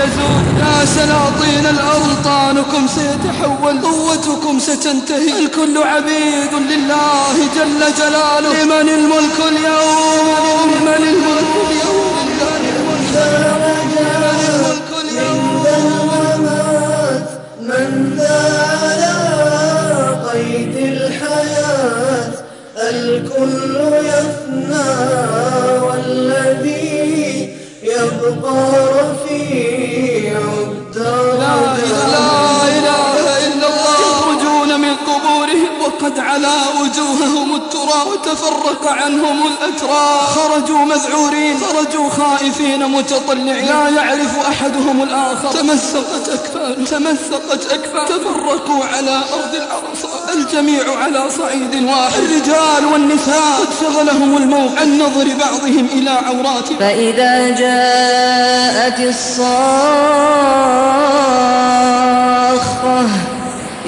يزول يا سلاطين الأرض طانكم سيتحول قوتكم ستنتهي. الكل عبيد لله جل جلاله. لمن الملك اليوم؟ لمن الملك اليوم؟ من ذا على قيد الحياة الكل يفنى والذي يبقى رفع وضربت على وجوههم التراب وتفرق عنهم الأتراب خرجوا مذعورين خرجوا خائفين متطلعين. لا يعرف أحدهم الآخر. تمسقت أكفان تمسقت أكفان. تفرقوا على أرض العرصة الجميع على صعيد واحد. الرجال والنساء. قد شغلهم الموقف عن نظر بعضهم إلى عورات. فإذا جاءت الصاخة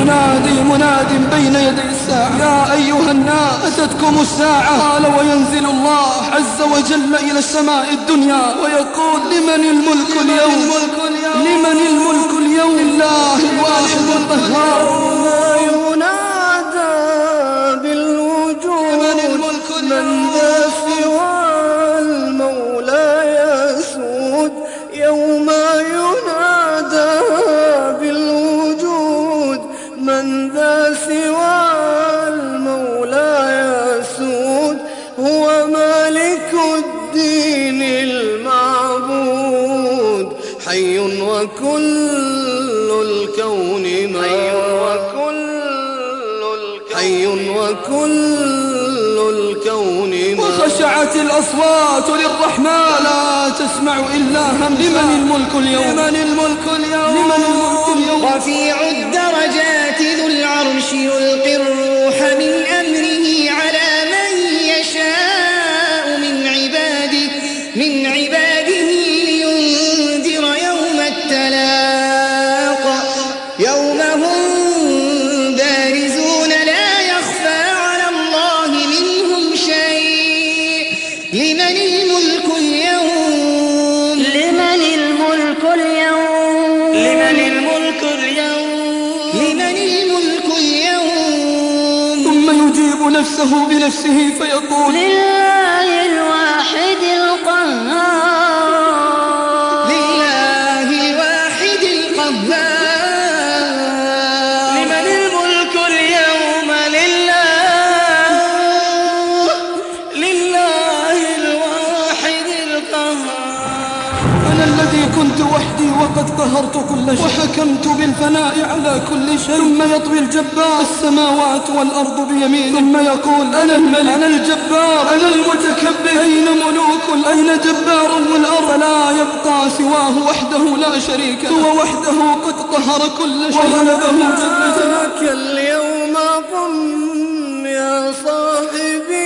ينادي مناد بين يدي الساعة يا أيها الناس أتتكم الساعة؟ قال وينزل الله عز وجل إلى السماء الدنيا ويقول لمن الملك اليوم؟ لمن الملك اليوم؟ الله الواحد القهار. ينادى بالوجود من ذا ارتفعت الأصوات للرحمن لا تسمع إلا همسا. لمن الملك اليوم؟ لمن الملك اليوم, لمن الملك اليوم رفيع الدرجات ذو العرش يلقي الروح نفسه قهرت كل شيء. وحكمت بالفناء على كل شيء. ثم يطوي الجبار. السماوات والأرض بيمينه ثم يقول أنا الملك. أنا الجبار. أنا المتكبر. أين ملوك أين جبار والأرض لا يبقى سواه وحده لا شريك هو وحده قد قهر كل شيء. وغلبه جل اليوم أظن يا صاحبي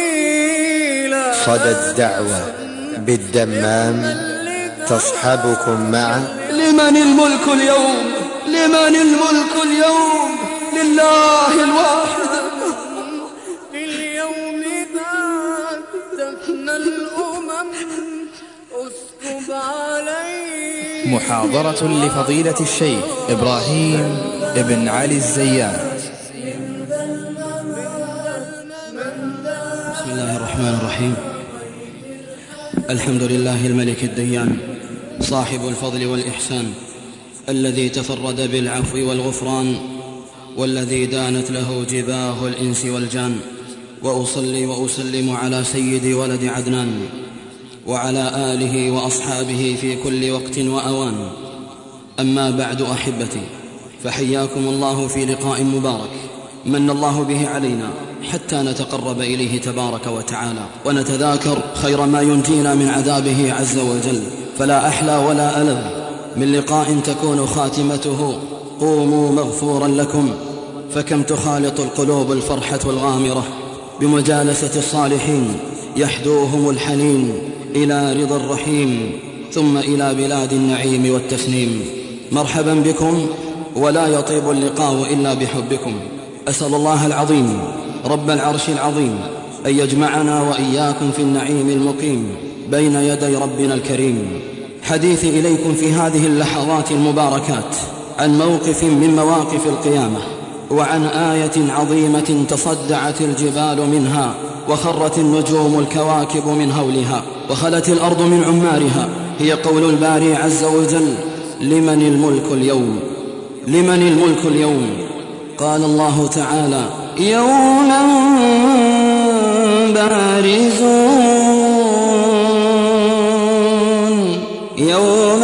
لا صدى الدعوة بالدمام. تصحبكم معه لمن الملك اليوم؟ لمن الملك اليوم؟ لله الواحد. في اليوم ذا تفنى الأمم أسكب عليه محاضرة لفضيلة الشيخ إبراهيم ابن علي الزيان. بسم الله الرحمن الرحيم. الحمد لله الملك الديان. صاحب الفضل والإحسان الذي تفرد بالعفو والغفران والذي دانت له جباه الإنس والجان وأصلي وأسلم على سيدي ولد عدنان وعلى آله وأصحابه في كل وقت وأوان. أما بعد أحبتي فحياكم الله في لقاء مبارك. من الله به علينا حتى نتقرب إليه تبارك وتعالى. ونتذاكر خير ما ينجينا من عذابه عز وجل. فلا أحلى ولا ألم. من لقاء تكون خاتمته. قوموا مغفورا لكم. فكم تخالط القلوب الفرحة الغامرة بمجالسة الصالحين يحدوهم الحنين إلى رضا الرحيم. ثم إلى بلاد النعيم والتسنيم. مرحبا بكم. ولا يطيب اللقاء إلا بحبكم. أسأل الله العظيم رب العرش العظيم أن يجمعنا وإياكم في النعيم المقيم. بين يدي ربنا الكريم. حديثي إليكم في هذه اللحظات المباركات عن موقف من مواقف القيامة وعن آية عظيمة تصدعت الجبال منها وخرت النجوم الكواكب من هولها وخلت الأرض من عمارها. هي قول الباري عز وجل لمن الملك اليوم؟ لمن الملك اليوم؟ قال الله تعالى يوما بارزون. يوم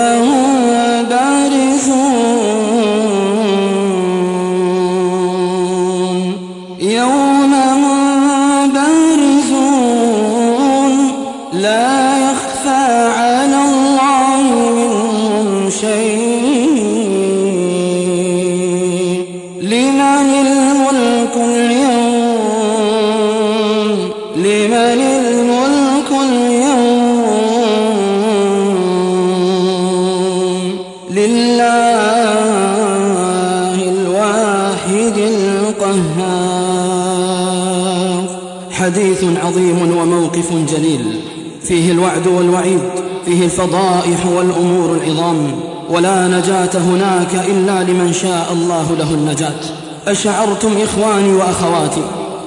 جليل. فيه الوعد والوعيد فيه الفضائح والأمور العظام. ولا نجاة هناك إلا لمن شاء الله له النجاة. أشعرتم إخواني وأخواتي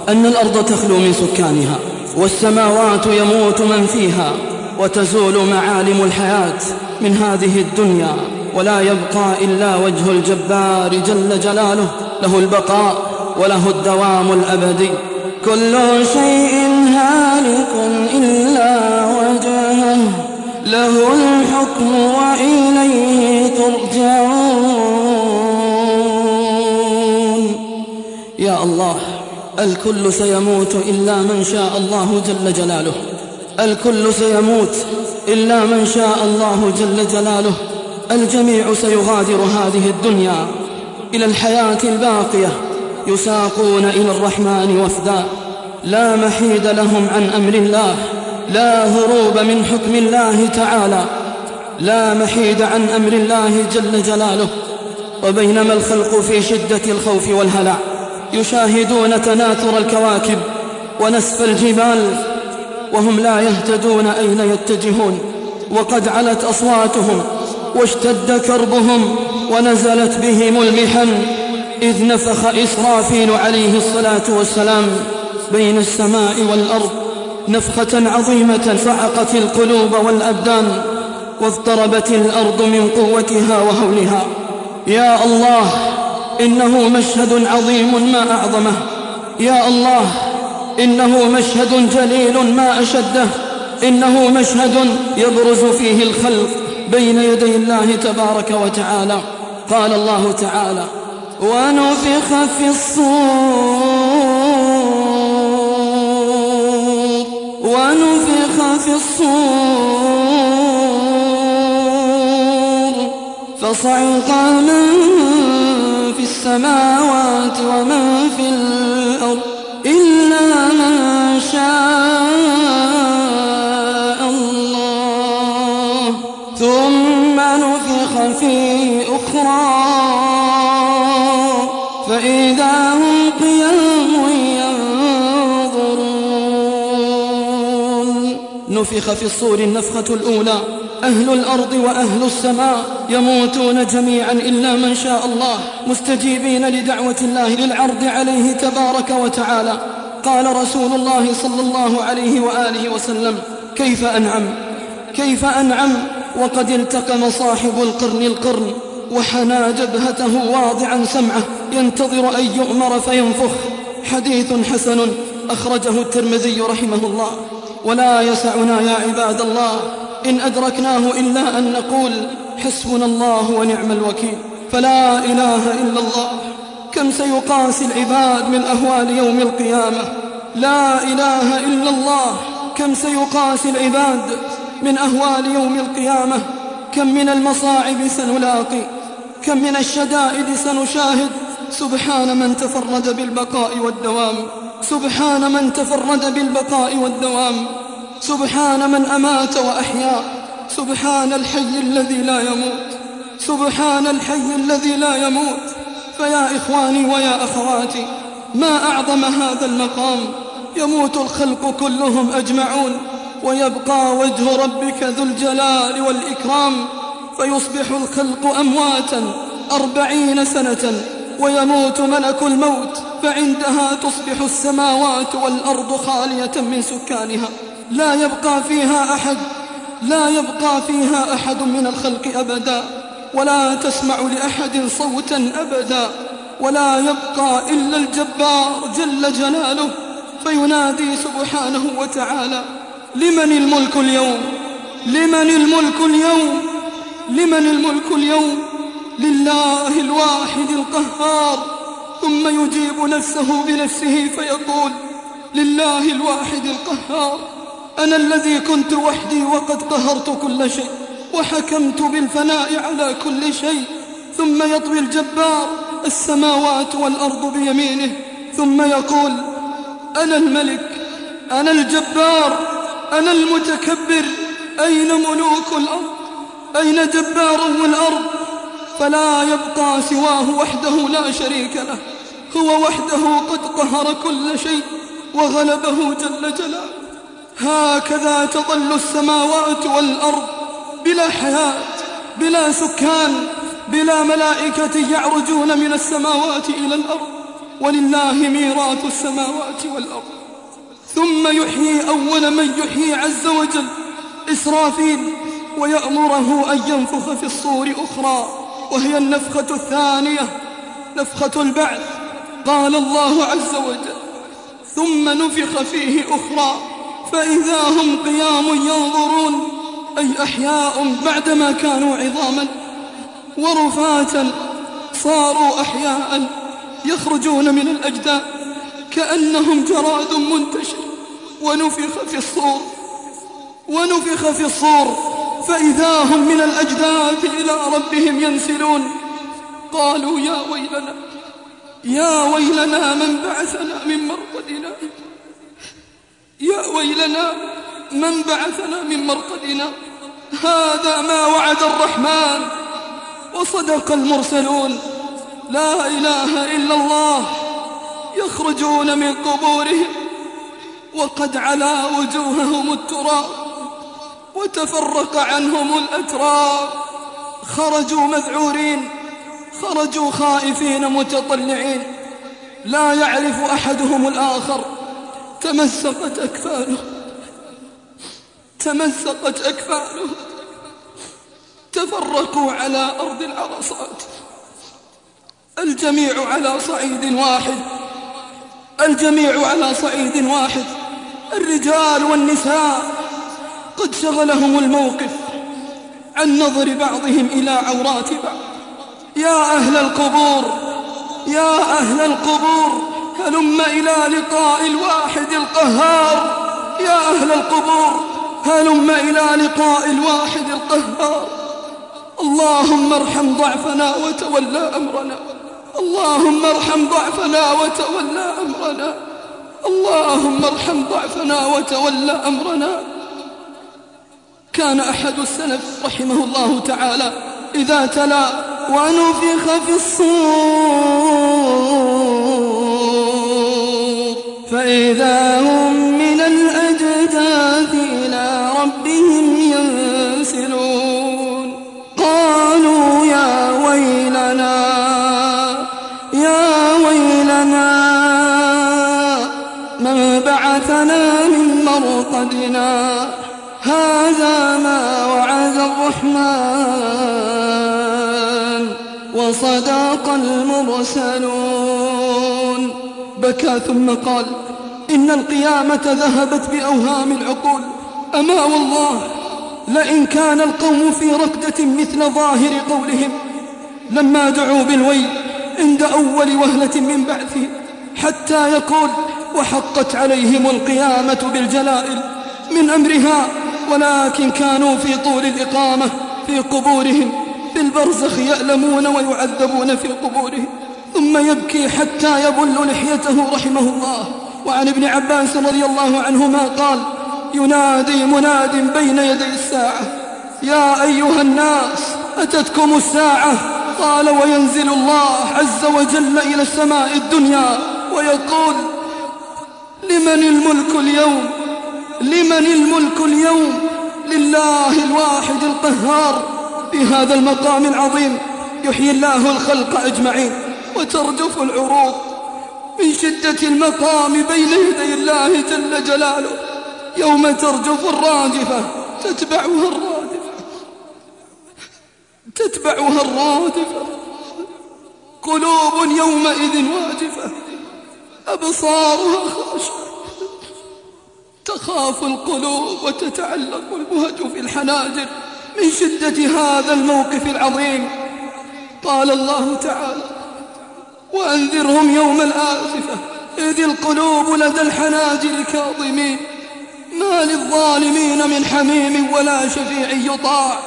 أن الأرض تخلو من سكانها والسماوات يموت من فيها وتزول معالم الحياة من هذه الدنيا. ولا يبقى إلا وجه الجبار جل جلاله له البقاء وله الدوام الأبدي. كل شيء هالك إلا وجهه له الحكم وإليه ترجعون. يا الله الكل سيموت إلا من شاء الله جل جلاله. الكل سيموت إلا من شاء الله جل جلاله. الجميع سيغادر هذه الدنيا إلى الحياة الباقية. يساقون إلى الرحمن وفدا. لا محيد لهم عن أمر الله. لا هروب من حكم الله تعالى. لا محيد عن أمر الله جل جلاله. وبينما الخلق في شدة الخوف والهلع. يشاهدون تناثر الكواكب ونسف الجبال. وهم لا يهتدون أين يتجهون. وقد علت أصواتهم واشتد كربهم ونزلت بهم المحن. إذ نفخ إسرافيل عليه الصلاة والسلام بين السماء والأرض نفخة عظيمة فعقت القلوب والأبدان واضطربت الأرض من قوتها وهولها. يا الله إنه مشهد عظيم ما أعظمه. يا الله إنه مشهد جليل ما أشده. إنه مشهد يبرز فيه الخلق بين يدي الله تبارك وتعالى. قال الله تعالى ونفخ في الصور. ونفخ في الصور. فصعق من في السماوات ومن في الأرض إلا من شاء. ونفخ في الصور النفخة الأولى. أهل الأرض وأهل السماء يموتون جميعا إلا من شاء الله. مستجيبين لدعوة الله للعرض عليه تبارك وتعالى. قال رسول الله صلى الله عليه وآله وسلم كيف أنعم؟ كيف أنعم؟ وقد التقم صاحب القرن القرن وحنى جبهته واضعا سمعه. ينتظر أن يؤمر فينفخ. حديث حسن أخرجه الترمذي رحمه الله. ولا يسعنا يا عباد الله إن أدركناه إلا أن نقول حسبنا الله ونعم الوكيل فلا إله إلا الله كم سيقاسي العباد من أهوال يوم القيامة لا إله إلا الله كم سيقاسي العباد من أهوال يوم القيامة كم من المصاعب سنلاقي كم من الشدائد سنشاهد سبحان من تفرد بالبقاء والدوام سبحان من تفرد بالبقاء والدوام سبحان من أمات وأحيا سبحان الحي الذي لا يموت سبحان الحي الذي لا يموت. فيا إخواني ويا أخواتي ما أعظم هذا المقام؟ يموت الخلق كلهم أجمعون ويبقى وجه ربك ذو الجلال والإكرام. فيصبح الخلق أمواتا أربعين سنة. ويموت ملك الموت فعندها تصبح السماوات والأرض خالية من سكانها. لا يبقى فيها أحد لا يبقى فيها أحد من الخلق أبدا. ولا تسمع لأحد صوتا أبدا. ولا يبقى إلا الجبار جل جلاله. فينادي سبحانه وتعالى لمن الملك اليوم؟ لمن الملك اليوم؟ لمن الملك اليوم؟ لله الواحد القهار ثم يجيب نفسه بنفسه فيقول لله الواحد القهار. أنا الذي كنت وحدي وقد قهرت كل شيء وحكمت بالفناء على كل شيء. ثم يطوي الجبار السماوات والأرض بيمينه. ثم يقول أنا الملك أنا الجبار أنا المتكبر. أين ملوك الأرض؟ أين جباره الأرض؟ فلا يبقى سواه وحده لا شريك له. هو وحده قد قهر كل شيء وغلبه جل جلاله. هكذا تظل السماوات والأرض بلا حياة بلا سكان بلا ملائكة يعرجون من السماوات إلى الأرض. ولله ميراث السماوات والأرض. ثم يحيي أول من يحيي عز وجل إسرافيل ويأمره أن ينفخ في الصور أخرى. وهي النفخة الثانية نفخة البعث قال الله عز وجل. ثم نفخ فيه أخرى فإذا هم قيام ينظرون أي أحياء بعدما كانوا عظاما ورفاتا صاروا أحياء يخرجون من الأجداد كأنهم جراد منتشر. ونفخ في الصور ونفخ في الصور. فإذا هم من الأجداث إلى ربهم ينسلون قالوا يا ويلنا يا ويلنا من بعثنا من مرقدنا يا ويلنا من بعثنا من مرقدنا هذا ما وعد الرحمن وصدق المرسلون لا إله إلا الله يخرجون من قبورهم وقد علا وجوههم التراب. وتفرق عنهم الأتراب. خرجوا مذعورين خرجوا خائفين متطلعين. لا يعرف أحدهم الآخر. تمزقت أكفاله تمزقت أكفاله تفرقوا على أرض العرصات. الجميع على صعيد واحد. الجميع على صعيد واحد. الرجال والنساء. قد شغلهم الموقف عن نظر بعضهم إلى عورات بعض. يا أهل القبور يا أهل القبور هلم إلى لقاء الواحد القهار. يا أهل القبور هلم إلى لقاء الواحد القهار. اللهم ارحم ضعفنا وتولى أمرنا. اللهم ارحم ضعفنا وتولى أمرنا. اللهم ارحم ضعفنا وتولى أمرنا. كان أحد السلف رحمه الله تعالى إذا تلا ونفخ في الصور. فإذا هم من الأجداث إلى ربهم ينسلون. قالوا يا ويلنا يا ويلنا من بعثنا من مرقدنا؟ هذا ما وعد الرحمن وصدق المرسلون. بكى ثم قال إن القيامة ذهبت بأوهام العقول. أما والله لئن كان القوم في ركدة مثل ظاهر قولهم. لما دعوا بالويل عند أول وهلة من بعثه حتى يقول وحقت عليهم القيامة بالجلائل. من أمرها ولكن كانوا في طول الإقامة في قبورهم في البرزخ يألمون ويعذبون في قبورهم. ثم يبكي حتى يبل لحيته رحمه الله. وعن ابن عباس رضي الله عنهما قال ينادي مناد بين يدي الساعة. يا أيها الناس أتتكم الساعة؟ قال وينزل الله عز وجل إلى السماء الدنيا ويقول لمن الملك اليوم؟ لمن الملك اليوم لله الواحد القهار بهذا المقام العظيم. يحيي الله الخلق أجمعين وترجف العروض من شدة المقام بين يدي الله جل جلاله. يوم ترجف الراجفة تتبعها الرادفة. تتبعها الرادفة. قلوب يومئذ واجفة أبصارها خاشعة. تخاف القلوب وتتعلق البهج في الحناجر من شدة هذا الموقف العظيم. قال الله تعالى وأنذرهم يوم الآسفة إذ القلوب لدى الحناجر كاظمين. ما للظالمين من حميم ولا شفيع يطاع.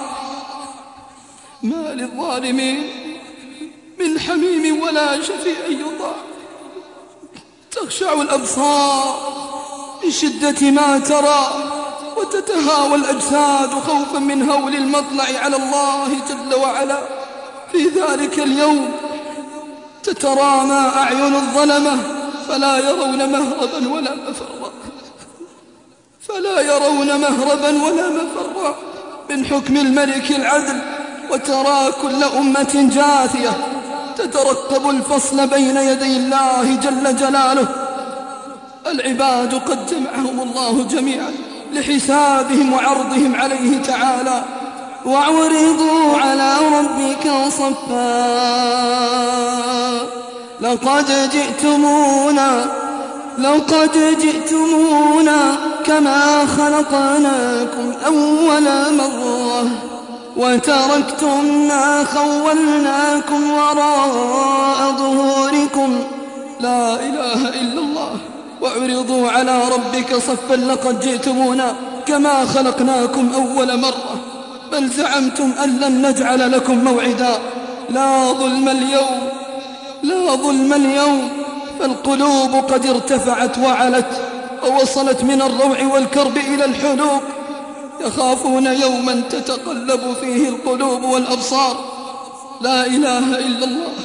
ما للظالمين من حميم ولا شفيع يطاع. تخشع الأبصار. لشدة ما ترى وتتهاوى الأجساد خوفا من هول المطلع على الله جل وعلا. في ذلك اليوم تترامى أعين الظلمة فلا يرون مهربا ولا مفرا. فلا يرون مهربا ولا مفرا. من حكم الملك العدل وترى كل أمة جاثية تترتب الفصل بين يدي الله جل جلاله. العباد قد جمعهم الله جميعا لحسابهم وعرضهم عليه تعالى وعرضوا على ربك صفا لقد جئتمونا لقد جئتمونا كما خلقناكم أول مرة وتركتم ما خولناكم وراء ظهوركم لا إله إلا الله وعرضوا على ربك صفا لقد جئتمونا كما خلقناكم أول مرة. بل زعمتم أن لن نجعل لكم موعدا. لا ظلم اليوم لا ظلم اليوم. فالقلوب قد ارتفعت وعلت ووصلت من الروع والكرب إلى الحلوق. يخافون يوما تتقلب فيه القلوب والأبصار. لا إله إلا الله.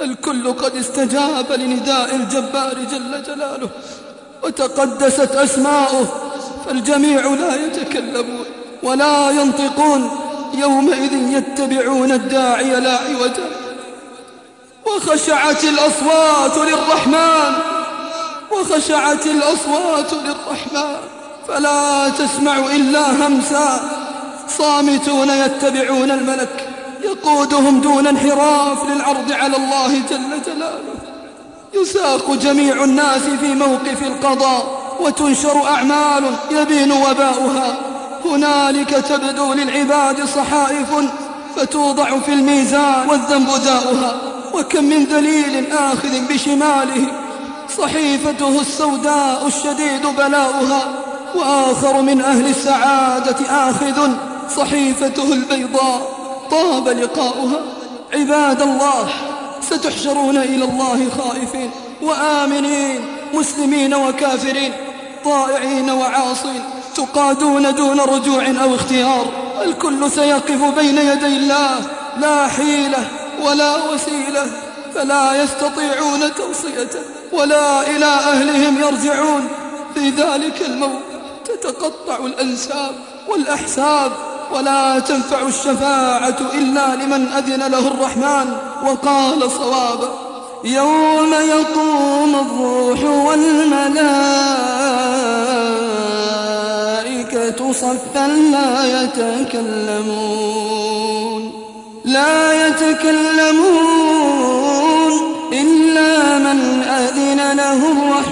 الكل قد استجاب لنداء الجبار جل جلاله وتقدست أسماؤه فالجميع لا يتكلمون ولا ينطقون يومئذ يتبعون الداعي لا عوجا. وخشعت الأصوات للرحمن وخشعت الأصوات للرحمن فلا تسمع إلا همسا صامتون يتبعون الملك. يقودهم دون انحراف للعرض على الله جل جلاله. يساق جميع الناس في موقف القضاء وتنشر أعمال يبين وباؤها. هنالك تبدو للعباد صحائف فتوضع في الميزان والذنب داؤها وكم من ذليل آخذ بشماله. صحيفته السوداء الشديد بلاؤها. وآخر من أهل السعادة آخذ صحيفته البيضاء. طاب لقاؤها. عباد الله ستحشرون إلى الله خائفين وآمنين مسلمين وكافرين طائعين وعاصين تقادون دون رجوع أو اختيار. الكل سيقف بين يدي الله. لا حيلة ولا وسيلة فلا يستطيعون توصيته ولا إلى أهلهم يرجعون. في ذلك الموت تتقطع الأنساب والأحساب. ولا تنفع الشفاعة إلا لمن أذن له الرحمن وقال صوابا يوم يقوم الروح والملائكة صفا لا يتكلمون. لا يتكلمون إلا من أذن له الرحمن.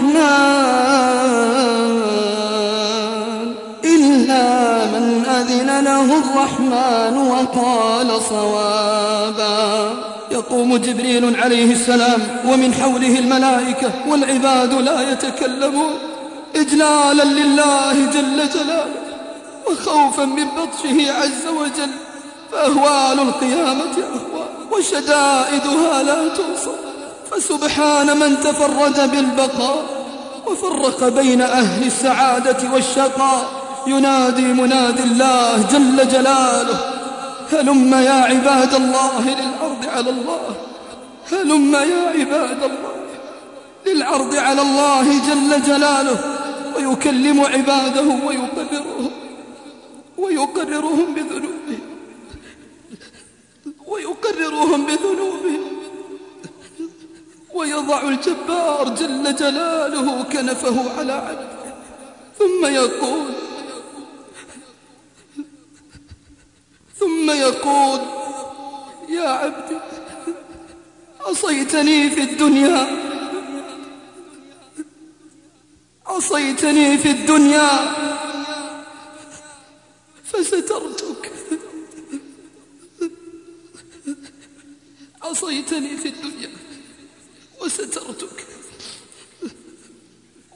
فأتاه الرحمن وقال صوابا. يقوم جبريل عليه السلام ومن حوله الملائكة والعباد لا يتكلمون إجلالا لله جل جلاله وخوفا من بطشه عز وجل. فأهوال القيامة أهوال وشدائدها لا توصف فسبحان من تفرد بالبقاء وفرق بين أهل السعادة والشقاء. ينادي منادي الله جل جلاله هلم يا عباد الله للعرض على الله هلم يا عباد الله للعرض على الله جل جلاله ويكلم عباده ويقررهم ويقررهم بذنوبهم ويقررهم بذنوبهم ويضع الجبار جل جلاله كنفه على عبده ثم يقول ثم يقول يا عبدي عصيتني في الدنيا. عصيتني في الدنيا. فسترتك. عصيتني في الدنيا وسترتك.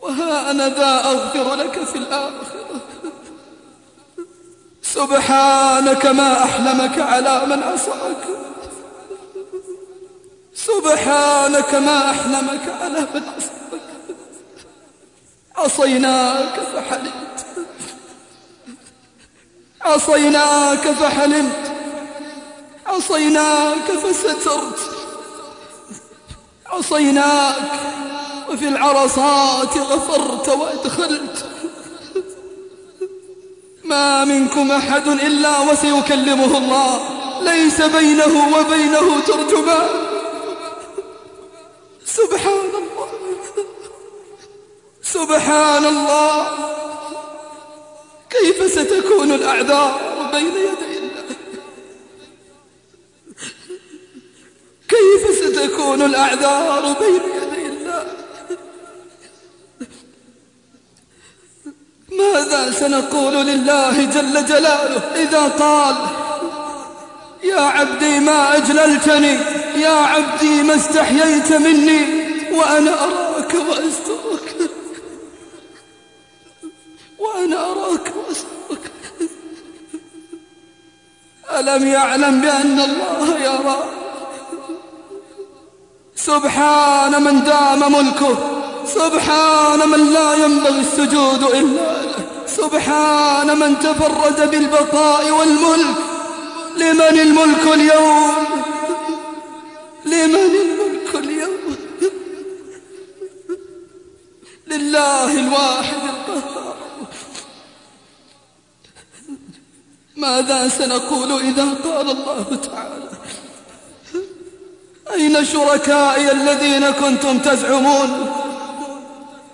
وها أنا ذا أغفر لك في الآخر سبحانك ما أحلمك على من عصاك سبحانك ما أحلمك على من عصاك عصيناك فحلمت. عصيناك فحلمت. عصيناك فسترت. عصيناك وفي العرصات غفرت وأدخلت. ما منكم أحد إلا وسيكلمه الله. ليس بينه وبينه ترجمان سبحان الله. سبحان الله. كيف ستكون الأعذار بين يدي الله؟ كيف ستكون الأعذار بين يدي ماذا سنقول لله جل جلاله إذا قال يا عبدي ما أجللتني يا عبدي ما استحييت مني وأنا أراك وأسترك وأنا أراك وأسترك. ألم يعلم بأن الله يرى؟ سبحان من دام ملكه. سبحان من لا ينبغي السجود إلا له. سبحان من تفرد بالبقاء والملك. لمن الملك اليوم؟ لمن الملك اليوم؟ لله الواحد القهار. ماذا سنقول إذا قال الله تعالى؟ أين شركائي الذين كنتم تزعمون؟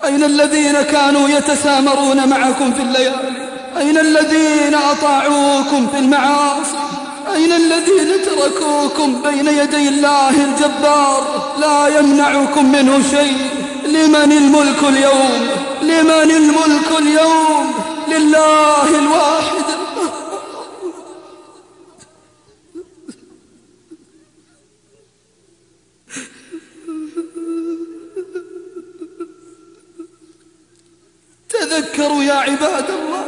أين الذين كانوا يتسامرون معكم في الليالي؟ أين الذين أطاعوكم في المعاصي؟ أين الذين تركوكم بين يدي الله الجبار؟ لا يمنعكم منه شيء. لمن الملك اليوم؟ لمن الملك اليوم؟ لله الواحد. تذكروا يا عباد الله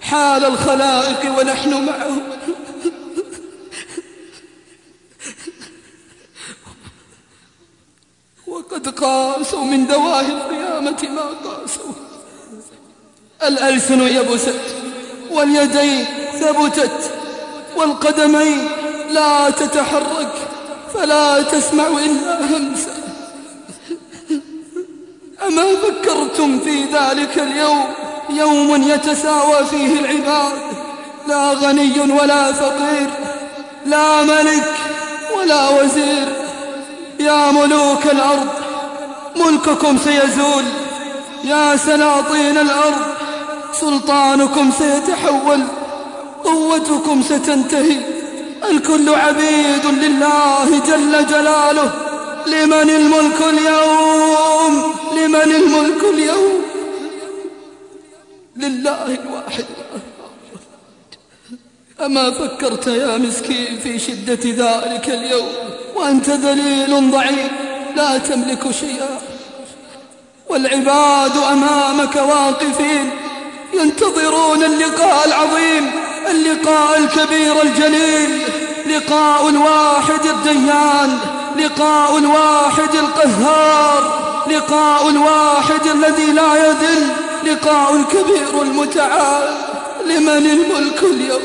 حال الخلائق ونحن معهم وقد قاسوا من دواهي القيامة ما قاسوا. الألسن يبست واليدين ثبتت والقدمين لا تتحرك فلا تسمع إلا همسا أما فكرتم في ذلك اليوم؟ يوم يتساوى فيه العباد. لا غني ولا فقير لا ملك ولا وزير. يا ملوك الأرض ملككم سيزول. يا سلاطين الأرض سلطانكم سيتحول قوتكم ستنتهي. الكل عبيد لله جل جلاله لمن الملك اليوم؟ لمن الملك اليوم لله الواحد أما فكرت يا مسكين في شدة ذلك اليوم وأنت ذليل ضعيف لا تملك شيئا. والعباد أمامك واقفين ينتظرون اللقاء العظيم اللقاء الكبير الجليل لقاء الواحد الديان لقاء الواحد القهار. لقاء الواحد الذي لا يذل لقاء الكبير المتعال لمن الملك اليوم.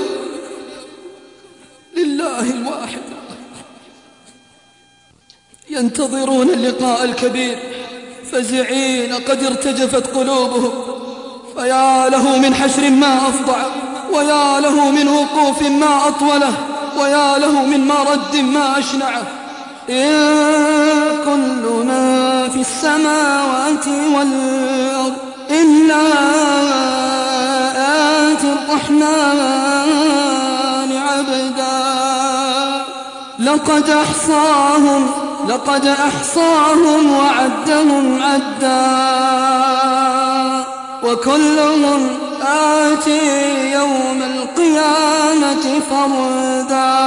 لله الواحد. ينتظرون اللقاء الكبير. فزعين قد ارتجفت قلوبهم. فيا له من حشر ما أفضع ويا له من وقوف ما أطوله ويا له من مرد ما أشنعه إن كل من في السماوات والأرض إلا آت الرحمن عبدا. لقد أحصاهم لقد أحصاهم وعدهم عدا. وكلهم آتي يوم القيامة فردا.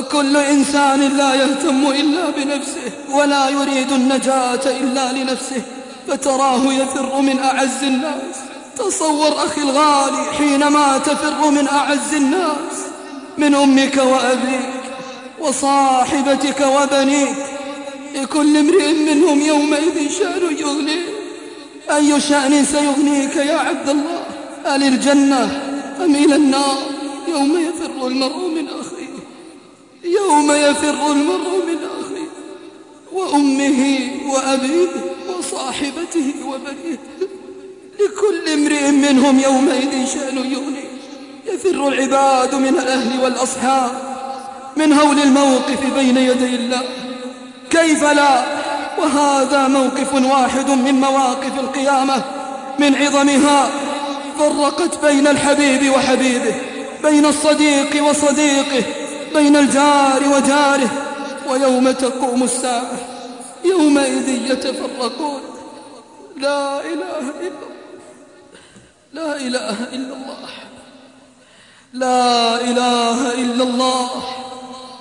وكل إنسان لا يهتم إلا بنفسه ولا يريد النجاة إلا لنفسه فتراه يفر من أعز الناس. تصور أخي الغالي حينما تفر من أعز الناس من أمك وأبيك وصاحبتك وبنيك لكل امرئ منهم يومئذ شأن يغنيه أي شأن سيغنيك يا عبد الله؟ هل الجنة أم إلى النار؟ يوم يفر المرء يوم يفر المرء من أخيه وأمه وأبيه وصاحبته وبنيه لكل امرئ منهم يومئذ شأن يغني يفر العباد من الأهل والأصحاب من هول الموقف بين يدي الله. كيف لا؟ وهذا موقف واحد من مواقف القيامة من عظمها فرقت بين الحبيب وحبيبه بين الصديق وصديقه. بين الجار وجاره ويوم تقوم الساعة يومئذ يتفرقون. لا إله إلا لا إله إلا الله لا إله إلا الله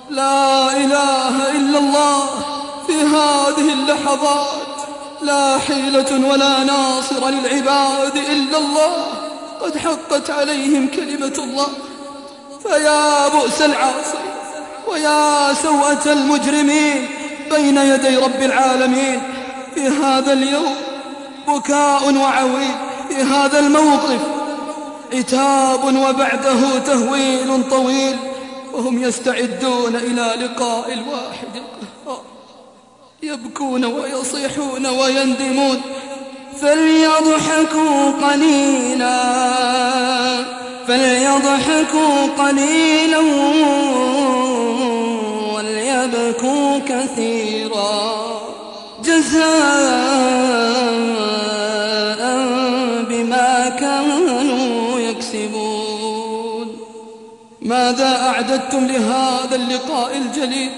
لا إله إلا الله. في هذه اللحظات لا حيلة ولا ناصر للعباد إلا الله. قد حقت عليهم كلمة الله. فيا بؤس العاصي ويا سوءة المجرمين بين يدي رب العالمين في هذا اليوم بكاء وعويل في هذا الموقف عتاب وبعده تهويل طويل وهم يستعدون إلى لقاء الواحد القهار. يبكون ويصيحون ويندمون فليضحكوا قليلاً. فليضحكوا قليلا وليبكوا كثيرا. جزاء بما كانوا يكسبون. ماذا أعددتم لهذا اللقاء الجليل؟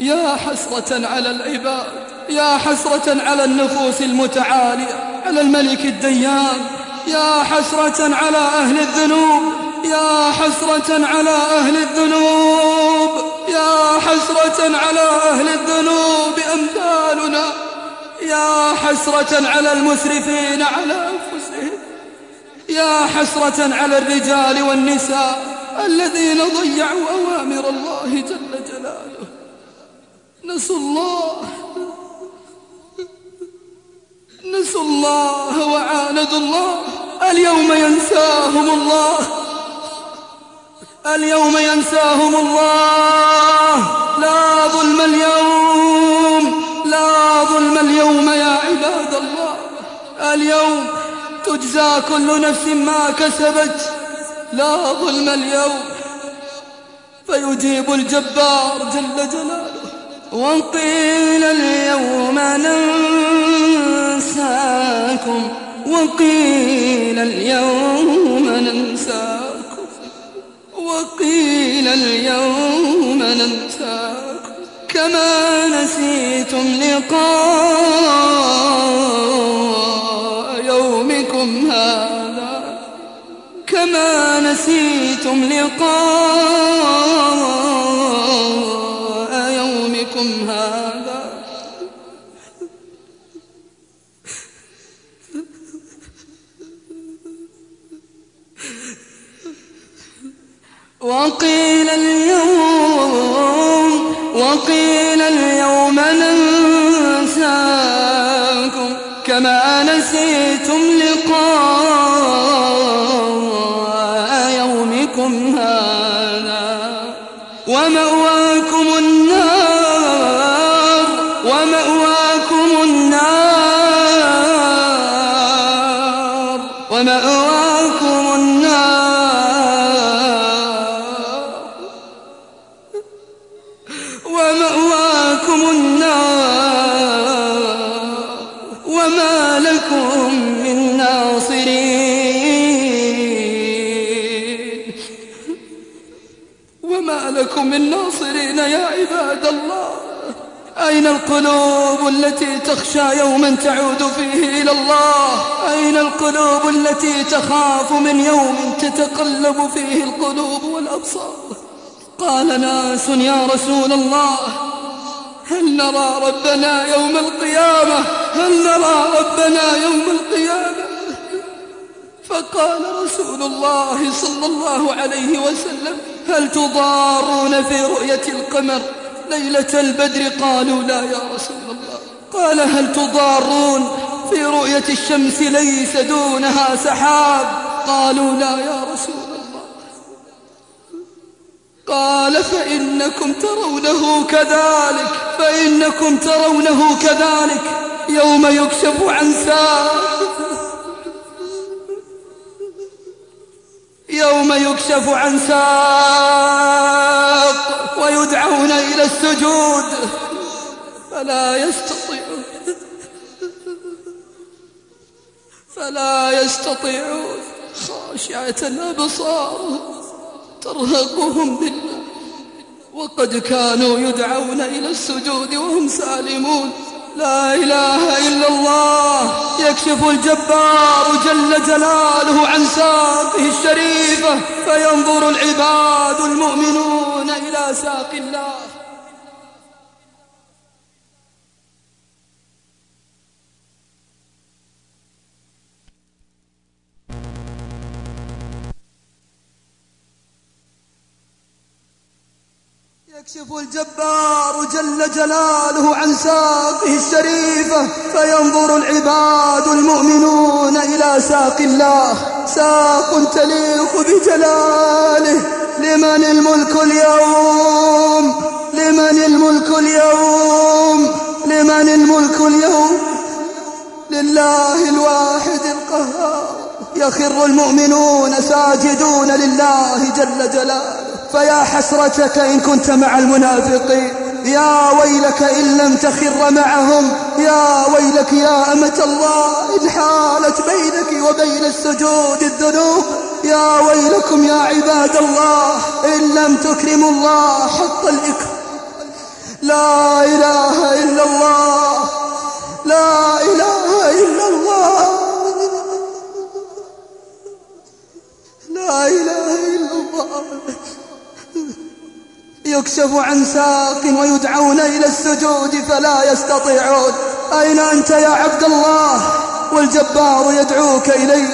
يا حسرة على العباد يا حسرة على النفوس المتعالية على الملك الديان. يا حسرة على أهل الذنوب يا حسرة على أهل الذنوب يا حسرة على أهل الذنوب أمثالنا يا حسرة على المسرفين على أنفسهم يا حسرة على الرجال والنساء الذين ضيعوا أوامر الله جل جلاله. نسوا الله نسوا الله وعاندوا الله. اليوم ينساهم الله. اليوم ينساهم الله. لا ظلم اليوم. لا ظلم اليوم يا عباد الله. اليوم تجزى كل نفس ما كسبت. لا ظلم اليوم. فيجيب الجبار جل جلاله. وقيل اليوم ننسى. أنساكم وقيل اليوم ننساكم وقيل اليوم ننساكم كما نسيتم لقاء يومكم هذا كما نسيتم لقاء وقيل اليوم وقيل اليوم ننساكم كما نسيتم التي تخشى يوما تعود فيه إلى الله. أين القلوب التي تخاف من يوم تتقلب فيه القلوب والأبصار؟ قال ناس يا رسول الله هل نرى ربنا يوم القيامة؟ هل نرى ربنا يوم القيامة؟ فقال رسول الله صلى الله عليه وسلم هل تضارون في رؤية القمر؟ ليلة البدر قالوا لا يا رسول الله. قال هل تضارون في رؤية الشمس ليس دونها سحاب؟ قالوا لا يا رسول الله. قال فإنكم ترونه كذلك فإنكم ترونه كذلك. يوم يكشف عن ساق يوم يكشف عن ساق ويدعون إلى السجود. فلا يستطيعون. فلا يستطيعون. خاشعة الأبصار ترهقهم بالله. وقد كانوا يدعون إلى السجود وهم سالمون. لا إله إلا الله. يكشف الجبار جل جلاله عن ساقه الشريفة. فينظر العباد المؤمنون. إلى ساق الله. يكشف الجبار جل جلاله عن ساقه الشريفة فينظر العباد المؤمنون إلى ساق الله. ساق تليق بجلاله. لمن الملك اليوم؟ لمن الملك اليوم؟ لمن الملك اليوم؟ لله الواحد القهار. يخر المؤمنون ساجدون لله جل جلاله. فيا حسرتك إن كنت مع المنافقين. يا ويلك إن لم تخر معهم يا ويلك يا أمة الله إن حالت بينك وبين السجود الذنوب. يا ويلكم يا عباد الله إن لم تكرموا الله حط الإكرام لا إله إلا الله لا إله إلا الله. لا إله إلا الله. يكشف عن ساق ويدعون إلى السجود فلا يستطيعون. أين أنت يا عبد الله؟ والجبار يدعوك إليه.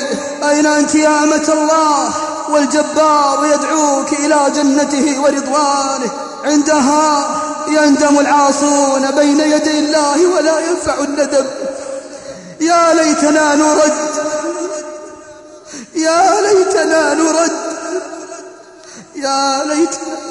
أين أنت يا أمة الله؟ والجبار يدعوك إلى جنته ورضوانه. عندها يندم العاصون بين يدي الله ولا ينفع الندم. يا ليتنا نرد. يا ليتنا نرد. يا ليتنا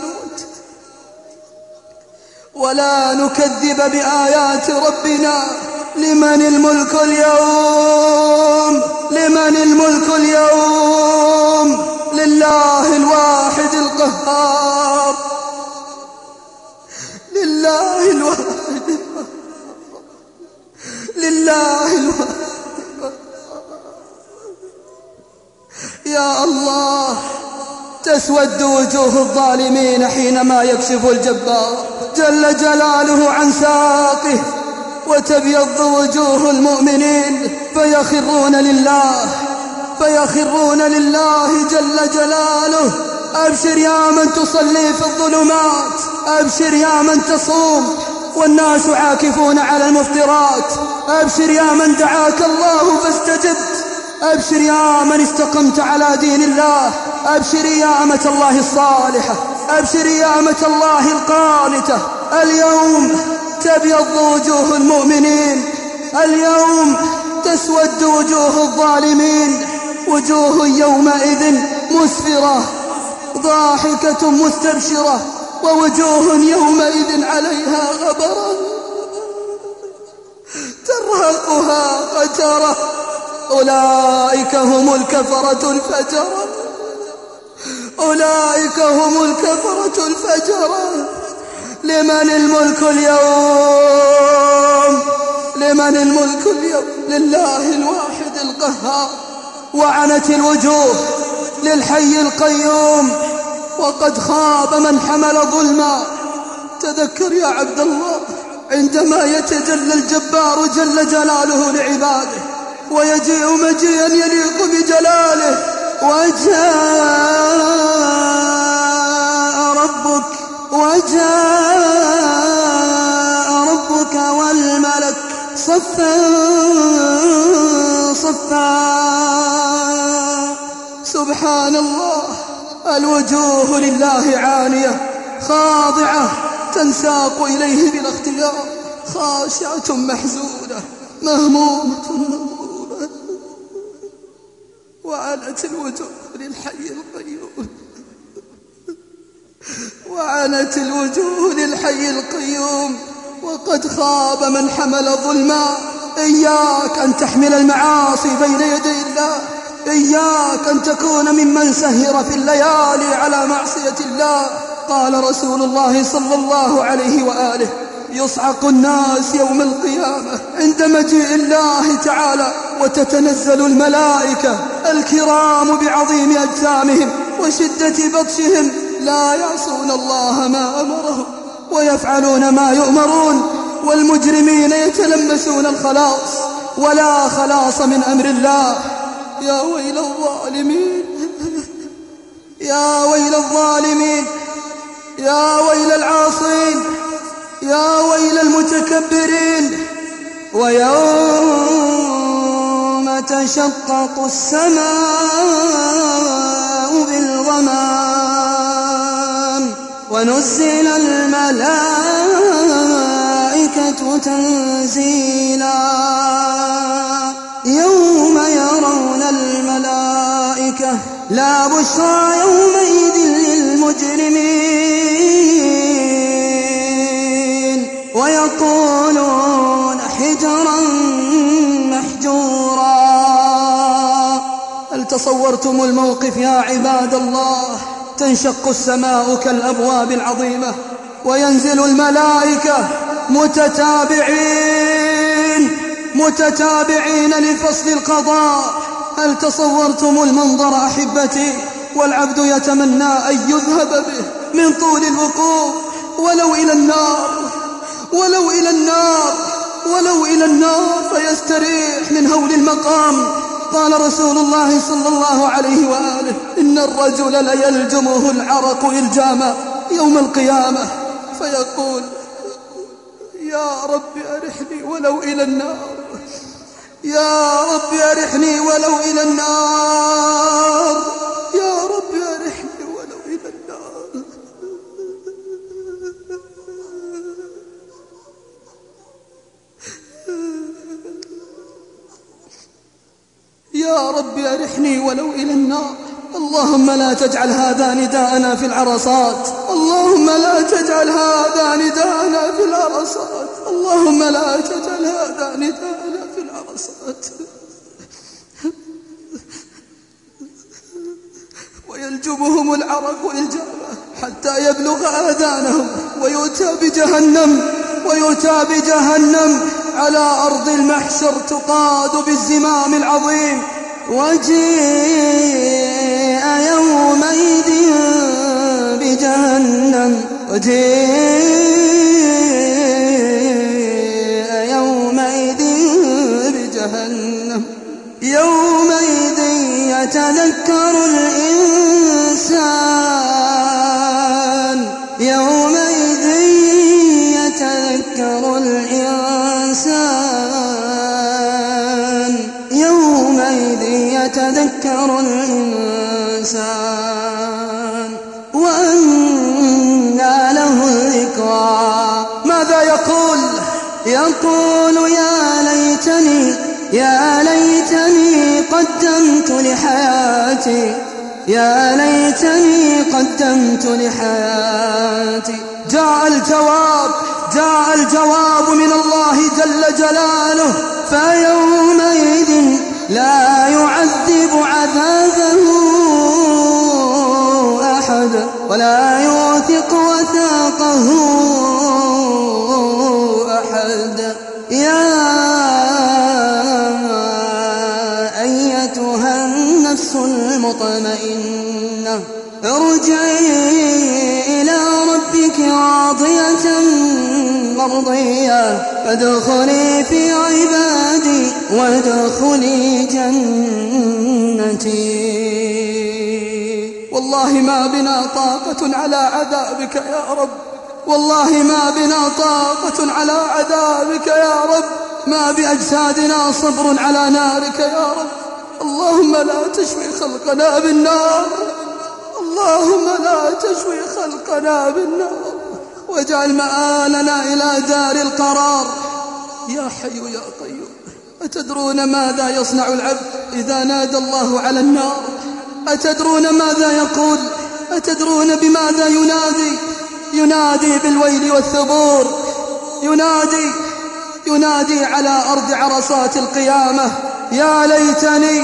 ولا نكذب بآيات ربنا لمن الملك اليوم لمن الملك اليوم لله الواحد القهار لله الواحد لله الواحد يا الله. تسود وجوه الظالمين حينما يكشف الجبار. جل جلاله عن ساقه وتبيض وجوه المؤمنين. فيخرون لله فيخرون لله جل جلاله. أبشر يا من تصلي في الظلمات أبشر يا من تصوم. والناس عاكفون على المفطرات. أبشر يا من دعاك الله فاستجبت أبشر يا من استقمت على دين الله. أبشري يا أمة الله الصالحة. أبشري يا أمة الله القانتة. اليوم تبيض وجوه المؤمنين. اليوم تسود وجوه الظالمين. وجوه يومئذ مسفرة. ضاحكة مستبشرة. ووجوه يومئذ عليها غبرة. ترهقها قترة. أولئك هم الكفرة الفجرة. أولئك هم الكفرة الفجرة. لمن الملك اليوم؟ لمن الملك اليوم؟ لله الواحد القهار. وعنت الوجوه للحي القيوم. وقد خاب من حمل ظلما. تذكر يا عبد الله عندما يتجلى الجبار جل جلاله لعباده ويجيء مجيئا يليق بجلاله. وجاء ربك وجاء ربك والملك صفا صفا. سبحان الله الوجوه لله عانية خاضعة تنساق إليه بلا اختيار خاشعة محزونة مهمومة. وعانت الوجوه للحي القيوم. وعانت الوجوه للحي القيوم. وقد خاب من حمل ظلما. إياك أن تحمل المعاصي بين يدي الله. إياك أن تكون ممن سهر في الليالي على معصية الله. قال رسول الله صلى الله عليه وآله. يصعق الناس يوم القيامة عند مجيء الله تعالى وتتنزل الملائكة الكرام بعظيم أجسامهم وشدة بطشهم لا يعصون الله ما أمرهم ويفعلون ما يؤمرون والمجرمين يتلمسون الخلاص ولا خلاص من أمر الله يا ويل الظالمين يا ويل الظالمين يا ويل العاصين يا ويل المتكبرين ويوم تشقق السماء بالغمام ونزل الملائكة تنزيلا. يوم يرون الملائكة لا بشرى يومئذ للمجرمين. تصورتم الموقف يا عباد الله تنشق السماء كالأبواب العظيمة وينزل الملائكة متتابعين متتابعين لفصل القضاء. هل تصورتم المنظر أحبتي؟ والعبد يتمنى أن يذهب به من طول الوقوف ولو إلى النار ولو إلى النار ولو إلى النار فيستريح من هول المقام. قال رسول الله صلى الله عليه وآله إن الرجل ليلجمه العرق إلجاما يوم القيامة. فيقول يا رب أرحني ولو إلى النار. يا رب أرحني ولو إلى النار. وأرحني ولو إلى النار. اللهم لا تجعل هذا نداءنا في العرصات. اللهم لا تجعل هذا نداءنا في العرصات. اللهم لا تجعل هذا نداءنا في العرصات. ويلجمهم العرق إلجامه حتى يبلغ آذانهم. ويؤتى بجهنم ويؤتى بجهنم. على أرض المحشر تقاد بالزمام العظيم. وجيء يومئذ بجهنم. وجيء يومئذ بجهنم. يومئذ يتذكر الإنسان حياتي يا ليتني قدمت لحياتي. جاء الجواب جاء الجواب من الله جل جلاله فيومئذ لا يعذب عذابه أحد ولا يوثق وثاقه على عذابك يا رب. والله ما بنا طاقة على عذابك يا رب. ما بأجسادنا صبر على نارك يا رب. اللهم لا تشوي خلقنا بالنار. اللهم لا تشوي خلقنا بالنار. واجعل مآلنا إلى دار القرار. يا حي يا قيوم أتدرون ماذا يصنع العبد إذا نادى الله على النار؟ أتدرون ماذا يقول؟ أتدرون بماذا ينادي؟ ينادي بالويل والثبور. ينادي ينادي على أرض عرصات القيامة. يا ليتني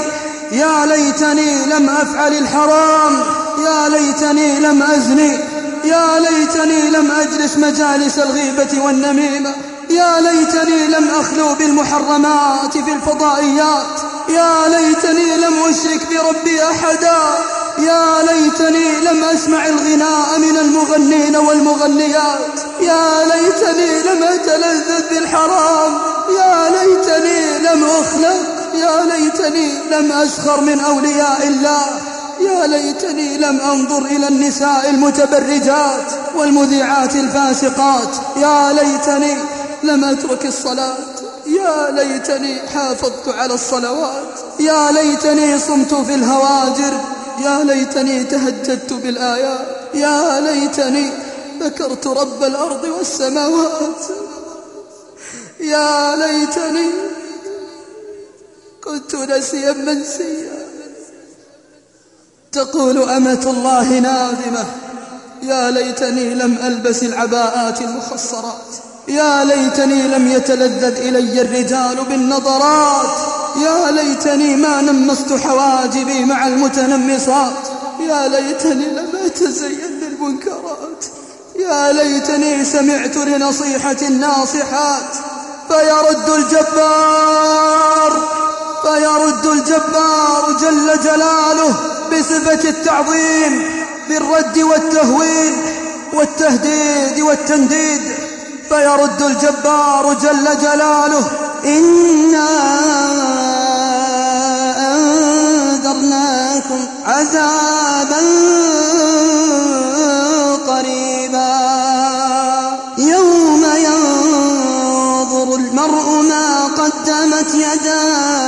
يا ليتني لم أفعل الحرام. يا ليتني لم أزني. يا ليتني لم أجلس مجالس الغيبة والنميمة. يا ليتني لم أخلو بالمحرمات في الفضائيات. يا ليتني لم أشرك بربي أحدا. يا ليتني لم أسمع الغناء من المغنين والمغنيات. يا ليتني لم أتلذذ بالحرام. يا ليتني لم أخلق. يا ليتني لم أسخر من أولياء الله. يا ليتني لم أنظر إلى النساء المتبرجات والمذيعات الفاسقات. يا ليتني لم أترك الصلاة. يا ليتني حافظت على الصلوات. يا ليتني صمت في الهواجر. يا ليتني تهجدت بالآيات يا ليتني ذكرت رب الأرض والسماوات. يا ليتني كنت نسيا منسيا. تقول أمة الله نادمة يا ليتني لم ألبس العباءات المخصرات. يا ليتني لم يتلذذ إلي الرجال بالنظرات. يا ليتني ما نمست حواجبي مع المتنمصات. يا ليتني لم أتزين للمنكرات. يا ليتني سمعت لنصيحة الناصحات. فيرد الجبار فيرد الجبار جل جلاله بصفة التعظيم بالرد والتهوين والتهديد والتنديد. فيرد الجبار جل جلاله إنا أنذرناكم عذابا قريبا. يوم ينظر المرء ما قدمت يداه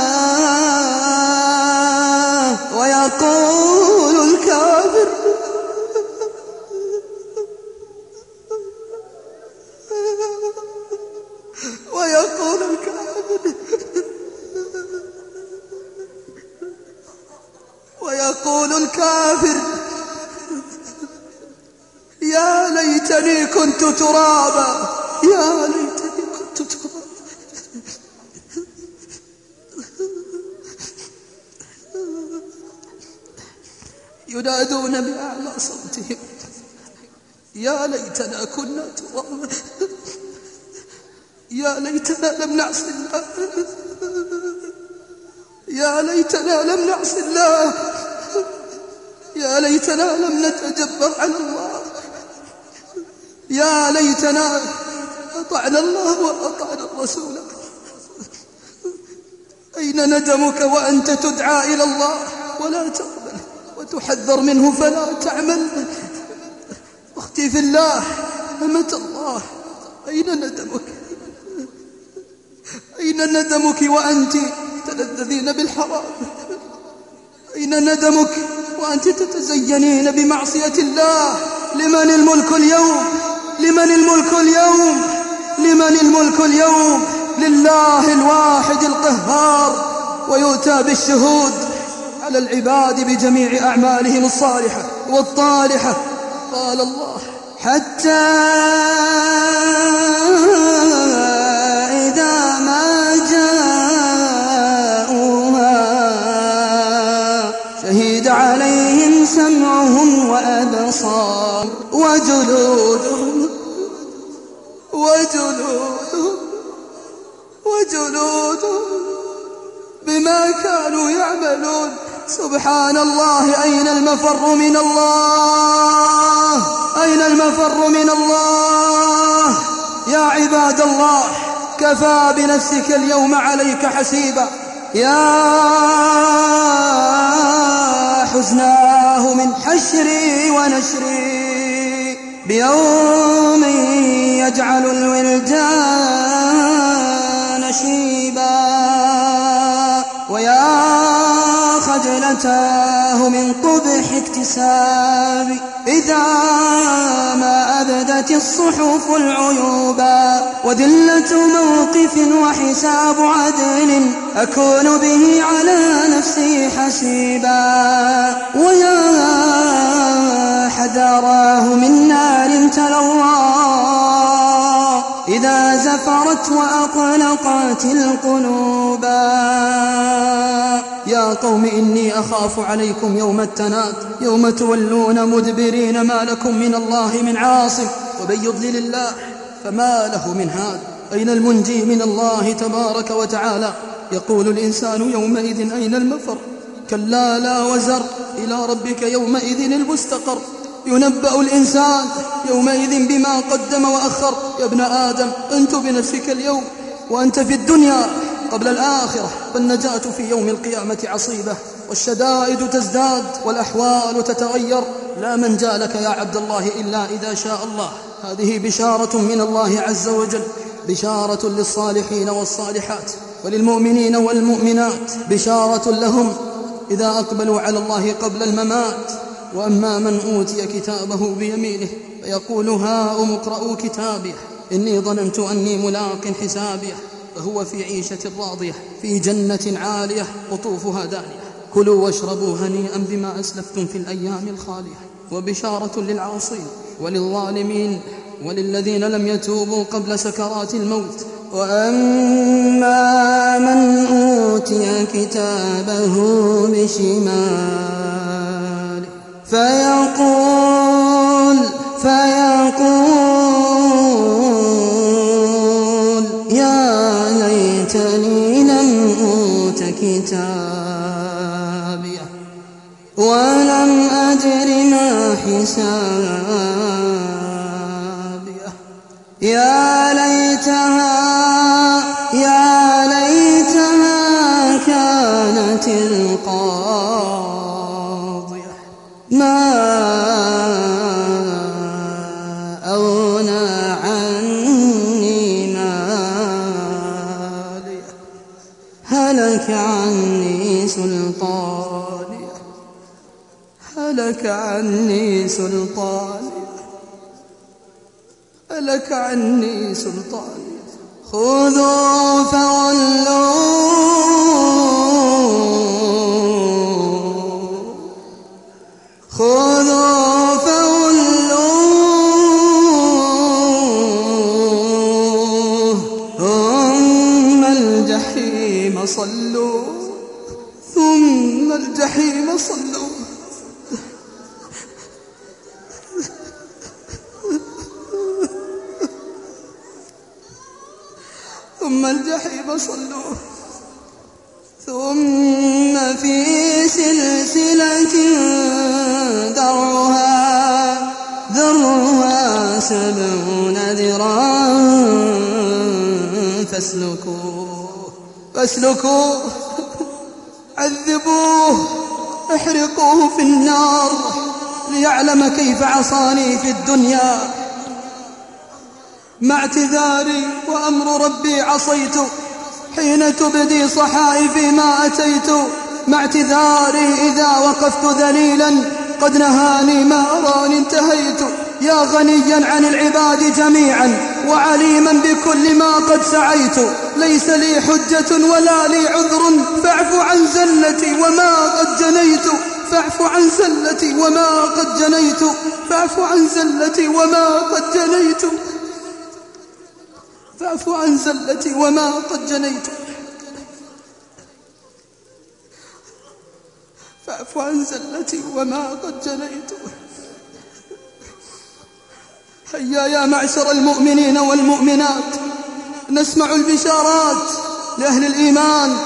يقول الكافر يا ليتني كنت ترابا يا ليتني كنت ترابا. ينادون بأعلى صوتهم يا ليتنا كنا ترابا. يا ليتنا لم نعص الله يا ليتنا لم نعص الله. يا ليتنا لم نتجبر عن الله. يا ليتنا أطعنا الله وأطعنا الرسول. أين ندمك وأنت تدعى إلى الله ولا تقبل وتحذر منه فلا تعمل. أختي في الله أمة الله أين ندمك؟ أين ندمك وأنت تلذذين بالحرام؟ أين ندمك؟ وأنت تتزينين بمعصية الله لمن الملك اليوم لمن الملك اليوم لمن الملك اليوم لله الواحد القهار. ويؤتى بالشهود على العباد بجميع أعمالهم الصالحة والطالحة. قال الله حتى كانوا يعملون. سبحان الله أين المفر من الله؟ أين المفر من الله؟ يا عباد الله كفى بنفسك اليوم عليك حسيبا. يا حزناه من حشري ونشري. بيوم يجعل الولدان شيبا. أبلتاه من قبح اكتساب إذا ما أبدت الصحف العيوبا وذلة موقف وحساب عدل أكون به على نفسي حسيبا ويا حذراه من نار تلوى إذا زفرت وأقلقت القلوبا يا قوم إني أخاف عليكم يوم التناد يوم تولون مدبرين ما لكم من الله من عاصم ومن يضلل الله فما له من هاد. أين المنجي من الله تبارك وتعالى؟ يقول الإنسان يومئذ أين المفر؟ كلا لا وزر إلى ربك يومئذ المستقر. ينبأ الإنسان يومئذ بما قدم وأخر. يا ابن آدم أنت بنفسك اليوم وأنت في الدنيا. قبل الآخرة فالنجاة في يوم القيامة عصيبة والشدائد تزداد والأحوال تتغير. لا من جاء لك يا عبد الله إلا إذا شاء الله. هذه بشارة من الله عز وجل بشارة للصالحين والصالحات وللمؤمنين والمؤمنات بشارة لهم. إذا أقبلوا على الله قبل الممات وأما من أوتي كتابه بيمينه فيقول هاؤم اقرءوا كتابي إني ظننت أني ملاق حسابي هو في عيشة راضية في جنة عالية قطوفها دانية. كلوا واشربوا هنيئا بما أسلفتم في الأيام الخالية. وبشارة للعاصين وللظالمين وللذين لم يتوبوا قبل سكرات الموت. وأما من أوتي كتابه بشماله فيقول فيقول متانينا متكتابيا ولم أدر ما حسابيا يا ليتها سلطان لك عني سلطان خذوا فولوا فصلوه ثم في سلسلة درها ذرها سبعون ذراعا فاسلكوه فاسلكوه عذبوه أحرقوه في النار ليعلم كيف عصاني في الدنيا. مع اعتذاري وأمر ربي عصيته. حين تبدي صحائفي ما أتيت مع اعتذاري إذا وقفت ذليلا قد نهاني ما أراني انتهيت. يا غنيا عن العباد جميعا وعليما بكل ما قد سعيت. ليس لي حجة ولا لي عذر فاعف عن زلتي وما قد جنيت. فاعف عن زلتي وما قد جنيت. فاعف عن زلتي وما قد جنيت. فاعف عن زلتي وما قد جنيت. فاعف عن زلتي وما قد جنيت. هيا يا معشر المؤمنين والمؤمنات. نسمع البشارات لأهل الإيمان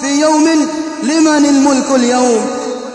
في يوم لمن الملك اليوم.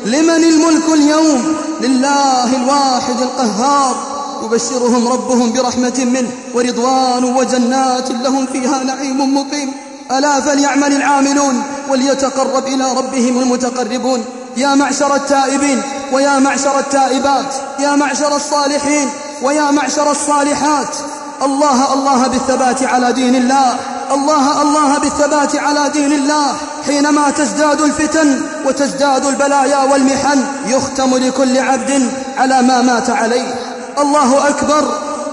لمن الملك اليوم؟ لله الواحد القهار. يبشرهم ربهم برحمة منه ورضوان وجنات لهم فيها نعيم مقيم. ألا فليعمل العاملون وليتقرب إلى ربهم المتقربون. يا معشر التائبين ويا معشر التائبات يا معشر الصالحين ويا معشر الصالحات. الله الله بالثبات على دين الله. الله الله بالثبات على دين الله. حينما تزداد الفتن وتزداد البلايا والمحن يختم لكل عبد على ما مات عليه. الله أكبر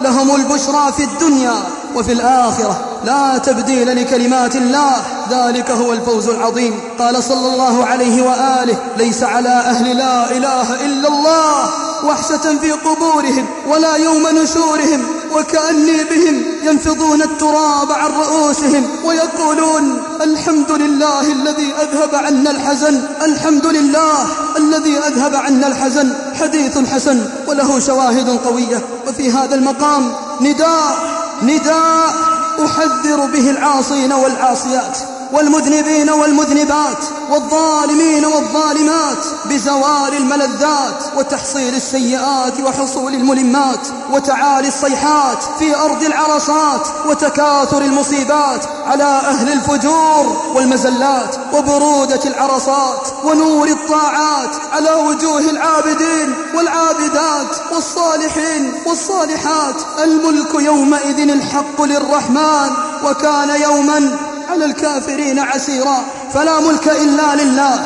لهم البشرى في الدنيا وفي الآخرة لا تبديل لكلمات الله ذلك هو الفوز العظيم قال صلى الله عليه وآله ليس على أهل لا إله إلا الله وحشة في قبورهم ولا يوم نشورهم وكأني بهم ينفضون التراب عن رؤوسهم ويقولون الحمد لله الذي أذهب عنا الحزن الحمد لله الذي أذهب عنا الحزن حديث حسن وله شواهد قوية. وفي هذا المقام نداء نداء أحذر به العاصين والعاصيات والمذنبين والمذنبات. والظالمين والظالمات بزوال الملذات وتحصيل السيئات وحصول الملمات وتعالي الصيحات في أرض العرصات وتكاثر المصيبات على أهل الفجور والمزلات وبرودة العرصات ونور الطاعات على وجوه العابدين والعابدات والصالحين والصالحات. الملك يومئذ الحق للرحمن وكان يوما على الكافرين عسيرا. فلا ملك إلا لله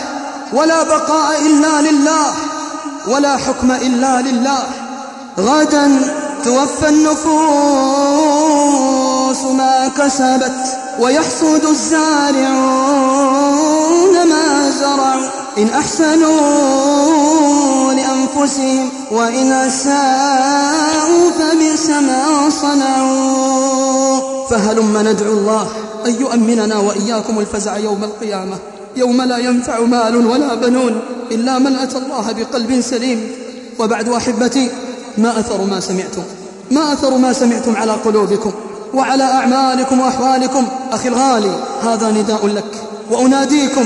ولا بقاء إلا لله ولا حكم إلا لله. غدا توفى النفوس ما كسبت ويحصد الزارعون ما زرعوا. إن أحسنوا لأنفسهم وإن أساءوا فبئس ما صنعوا. فهلم ندعو الله. أن يؤمننا وإياكم الفزع يوم القيامة. يوم لا ينفع مال ولا بنون إلا من أتى الله بقلب سليم. وبعد أحبتي ما أثر ما سمعتم. ما أثر ما سمعتم على قلوبكم وعلى أعمالكم وأحوالكم. أخي الغالي هذا نداء لك. وأناديكم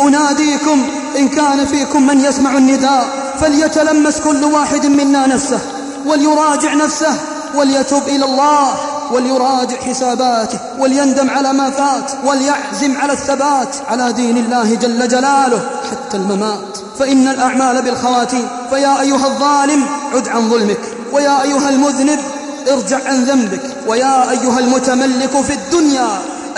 أناديكم إن كان فيكم من يسمع النداء فليتلمس كل واحد منا نفسه وليراجع نفسه وليتوب إلى الله. وليراجع حساباته وليندم على ما فات وليعزم على الثبات. على دين الله جل جلاله حتى الممات. فإن الأعمال بالخواتيم. فيا أيها الظالم عد عن ظلمك. ويا أيها المذنب ارجع عن ذنبك. ويا أيها المتملك في الدنيا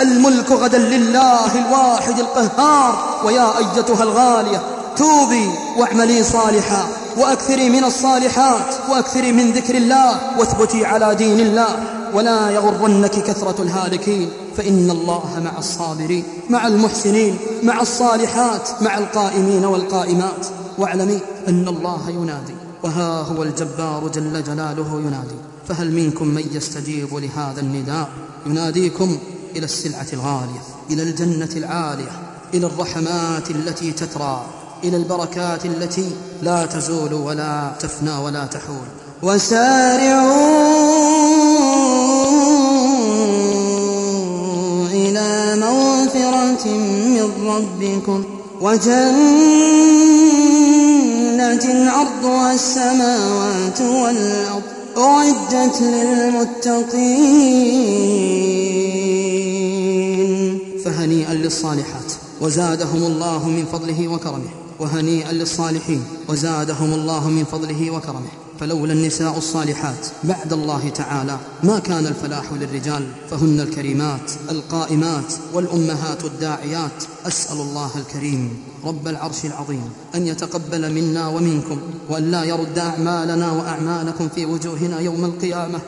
الملك غدا لله الواحد القهار. ويا أيتها الغالية توبي واعملي صالحا. وأكثري من الصالحات وأكثري من ذكر الله. واثبتي على دين الله. ولا يغرنك كثرة الهالكين فإن الله مع الصابرين مع المحسنين مع الصالحات مع القائمين والقائمات. واعلمي أن الله ينادي وها هو الجبار جل جلاله ينادي. فهل منكم من يستجيب لهذا النداء؟ يناديكم إلى السلعة الغالية إلى الجنة العالية إلى الرحمات التي تترى إلى البركات التي لا تزول ولا تفنى ولا تحول. وسارعون من ربكم وجنة عرضها السماوات والأرض أعدت للمتقين. فهنيئا للصالحات وزادهم الله من فضله وكرمه. وهنيئا للصالحين وزادهم الله من فضله وكرمه. فلولا النساء الصالحات بعد الله تعالى ما كان الفلاح للرجال فهن الكريمات القائمات والأمهات الداعيات أسأل الله الكريم رب العرش العظيم أن يتقبل منا ومنكم وأن لا يرد أعمالنا وأعمالكم في وجوهنا يوم القيامة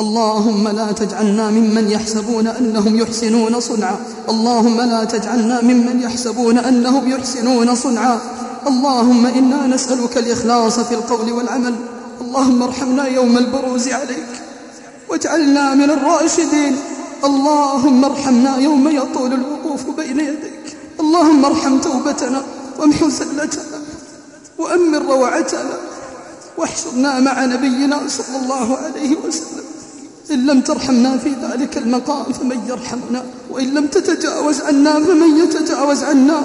اللهم لا تجعلنا ممن يحسبون أنهم يحسنون صنعا اللهم لا تجعلنا ممن يحسبون أنهم يحسنون صنعا اللهم إنا نسألك الإخلاص في القول والعمل اللهم ارحمنا يوم البروز عليك واجعلنا من الراشدين. اللهم ارحمنا يوم يطول الوقوف بين يديك. اللهم ارحم توبتنا وامحو سلتنا وأمن روعتنا واحشرنا مع نبينا صلى الله عليه وسلم. إن لم ترحمنا في ذلك المقام فمن يرحمنا وإن لم تتجاوز عنا فمن يتجاوز عنا.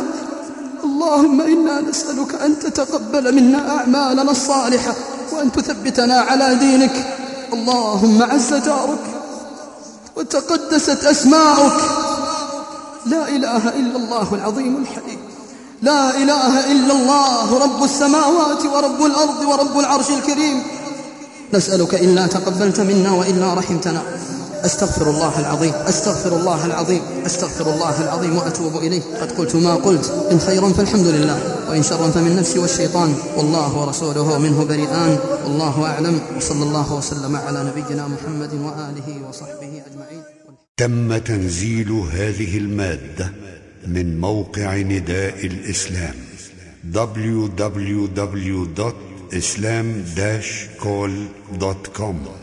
اللهم إنا نسألك أن تتقبل منا أعمالنا الصالحة. وأن تثبتنا على دينك. اللهم عز جارك وتقدست أسماؤك. لا إله إلا الله العظيم الحليم. لا إله إلا الله رب السماوات ورب الأرض ورب العرش الكريم. نسألك إلا تقبلت منا وإلا رحمتنا. أستغفر الله العظيم أستغفر الله العظيم أستغفر الله العظيم وأتوب إليه. قد قلت ما قلت إن خيرا فالحمد لله وإن شرا فمن نفسي والشيطان. والله ورسوله منه بريئان والله أعلم. وصلى الله وسلم على نبينا محمد وآله وصحبه أجمعين. تم تنزيل هذه المادة من موقع نداء الإسلام www.islam-call.com